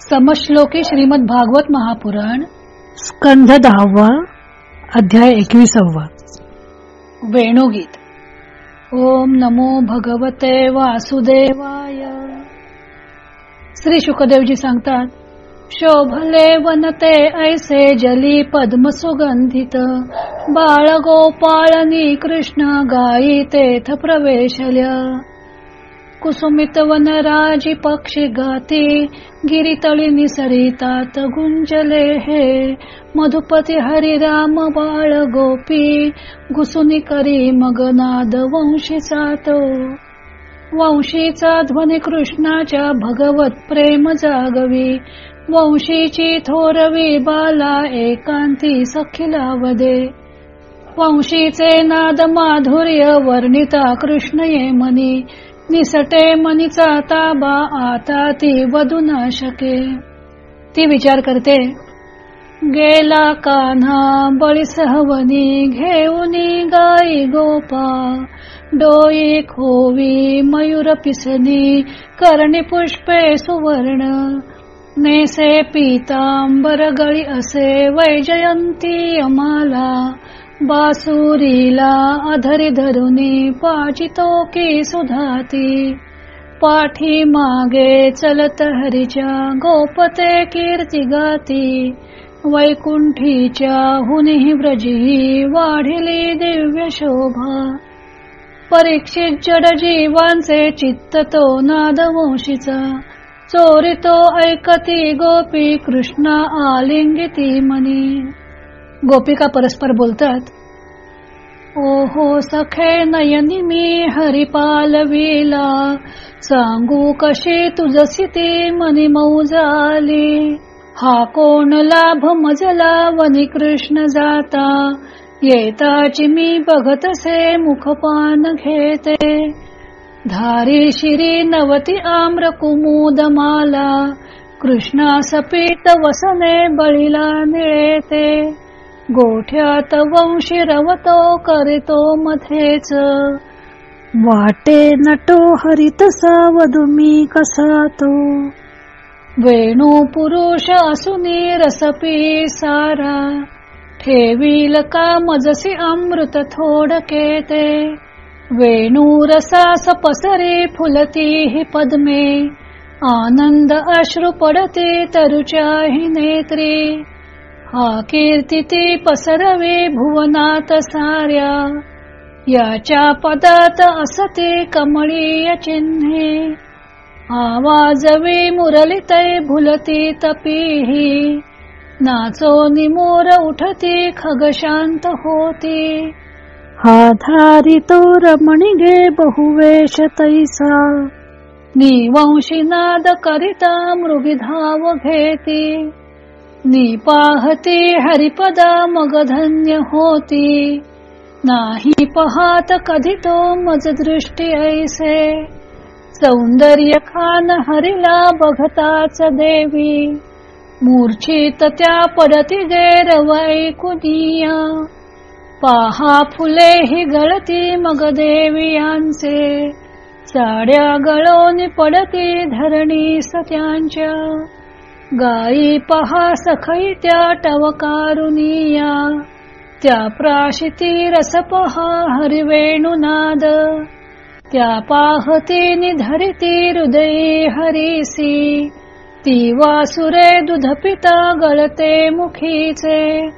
समश्लोकी श्रीमद भागवत महापुराण स्कंध दहावा अध्याय एकविसावा. वेणुगीत. ओम नमो भगवते वासुदेवाय. श्री शुकदेवजी सांगतात शोभले वनते ऐसे जली पद्म सुगंधित बाळ गोपाळनी कृष्ण गायी तेथ प्रवेशल्या. कुसुमित वनराजी पक्षी गाती गिरितळी निसरितात गुंजले हे। मधुपती हरिराम बाळ गोपी घुसुनी करी मगनाद वंशीचा तो वंशीचा ध्वनी कृष्णाच्या भगवत प्रेम जागवी वंशीची थोरवी बाला एकांती सखिला वदे वंशीचे नाद माधुर्य वर्णिता कृष्ण ये मनी निसटे मनीचा ताबा आता ती वधू ना शके. ती विचार करते गेला कान्हा बळी सहवनी घेऊनी गाई गोपा. डोई खोवी मयूर पिसनी करणी पुष्पे सुवर्ण. नेसे पीतांबर गळी असे वैजयंती अमाला. बासुरीला अधरी धरुनी पाचितो की सुधाती. पाठी मागे चलत हरीच्या गोपते कीर्ती गाती. वैकुंठीच्या हुनी व्रजी वाढिली दिव्य शोभा. परीक्षित जड जीवांचे चित्त तो नादवंशीचा चोरी तो ऐकती गोपी कृष्णा आलिंगिती मनी. गोपिका परस्पर बोलतात ओहो सखे नयनी मी हरिपालवीला सांगू कशी तुझसी ते मनी मौजाली? हा कोण लाभ मजला वनी कृष्ण जाता? येताची मी बघतसे मुखपान घेते. धारी शिरी नवती आम्र कुमुद माला कृष्णा सपीत वसने बळीला निळेते गोठ्यात वंशी रवतो करीतो मध्येच वाटे नटो हरितसा वधुमी कसा तो वेणू पुरुष असुनी रसपी सारा. ठेवील का मजसी अमृत थोडके ते. वेणू रसास पसरे फुलती हि पद्मे. आनंद अश्रू पडते तरुच्या हि नेत्री. हा कीर्ती ती पसरवे भुवनात साऱ्या. याच्या पदात असते कमळीय चिन्हे. आवाजवे मुरलिते भुलती तपीही. नाचो निमोर उठती खग शांत होती. हा धारी तो रमणी बहुवेश तैसा. निवंशी नाद करिता मृगी धाव घेती. नी पाहती हरिपदा मग धन्य होती. नाही पहात कधी तो मज दृष्टी ऐसे. सौंदर्य खान हरिला बघताच देवी. मूर्छित त्या पडती गैरव ऐकुनिया पाहा फुले ही गळती मग देवियांचे. साड्या गळोनी पडती धरणी सत्यांच्या गाई पहा सखई त्या टवकारुनिया त्या प्राशिती रस पहा हरिवेणुनाद. त्या पाहती निधरिती हृदयी हरिसी. ती वासुरे दुधपिता गळते मुखीचे.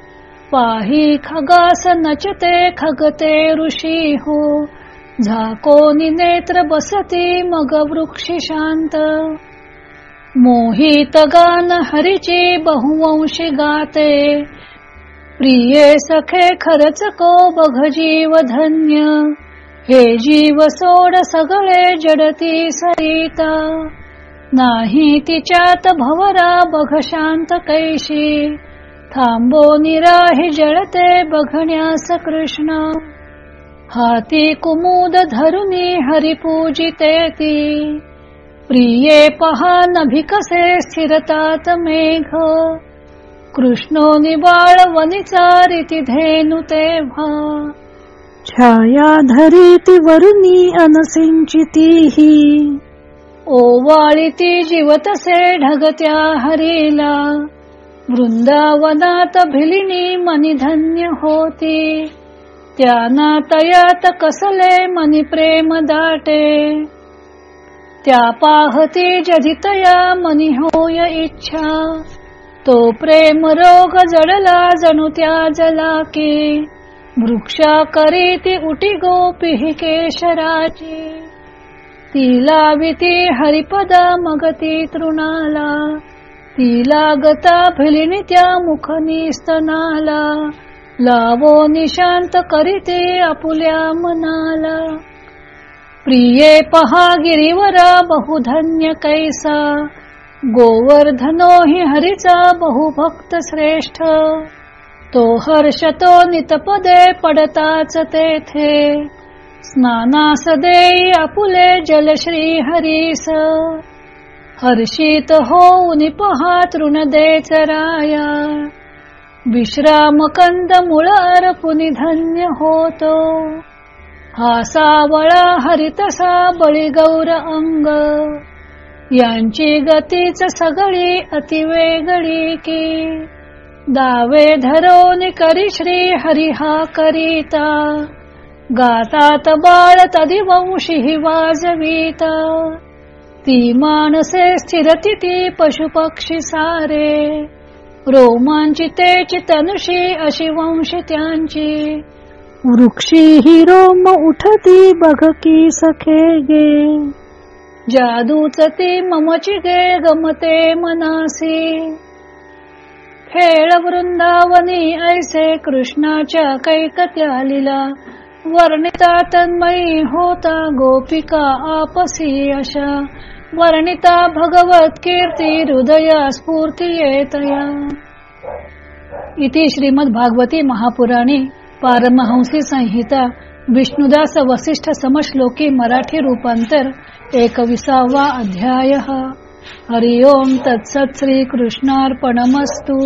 पाही खगास नचते खगते ऋषी हो. झाकोनी नेत्र बसती मग वृक्षी शांत मोहित गान हरिची बहुवंशी गाते. प्रिये सखे खरच को बघ जीव धन्य हे जीव सोड सगळे जडती सरिता. नाही तिच्यात भवरा बघ शांत कैशी. थांबो निराही जळते बघण्यास कृष्ण. हाती कुमुद धरुनी हरिपूजिते ती प्रिये पहा नभिकसे स्थिरतात मेघ. कृष्णो निबाळ वनिचारिती धेनु तेव्हा. छाया धरी ती वरुणी अनसिंचिती ओवाळी ती जीवतसे ढगत्या हरीला. वृंदावनात भिलिनी मनी धन्य होती. त्या तयात कसले मनी प्रेम दाटे. त्या पाहती जधितया मनी होय इच्छा. तो प्रेम रोग जडला जणू त्या जलाकी. वृक्षा करीती उटी गोपी केशराची. तिला विती हरिपदा मगती तृणाला. तिला गता फिलिनी त्या मुख स्तनाला. लावो निशांत करीते आपुल्या मनाला. प्रिये पहा गिरीवरा बहुधन्य कैसा गोवर्धनो हि हरीचा बहुभक्त श्रेष्ठ. तो हर्षतो नितपदे पडताच तेथे स्नानास देई आपुले जलश्री हरीस हर्षित होऊन पहा तृण देच राया विश्राम कंद मुळ अर्पुनी धन्य होतो. हा सावळा हरितसा बळी गौर अंग. यांची गतीच सगळी अतिवेगळी की. दावे धरोनी करी श्री हरिहा करीता. गातात बाळ तदी वंशी हि वाजवीता. ती माणसे स्थिरती ती पशुपक्षी सारे. रोमांचिते तनुषी अशी वंश त्यांची. वृक्षी हिरोम उठती बघ की सखे गे. जादूच ते ममची गे गमते मनासी. खेळ वृंदावनी ऐसे कृष्णाच्या कैकत्या लिला. वर्णिता तन्मयी होता गोपिका आपसी अशा वर्णिता भगवत कीर्ती हृदया स्फूर्ती येतया. इति श्रीमद भागवती महापुराणी पारमहंसी संहिता विष्णुदास वसिष्ठ समश्लोकी मराठी रूपांतर एकविसावा अध्याय. हरिओम तत्सत श्री कृष्णार्पणमस्तू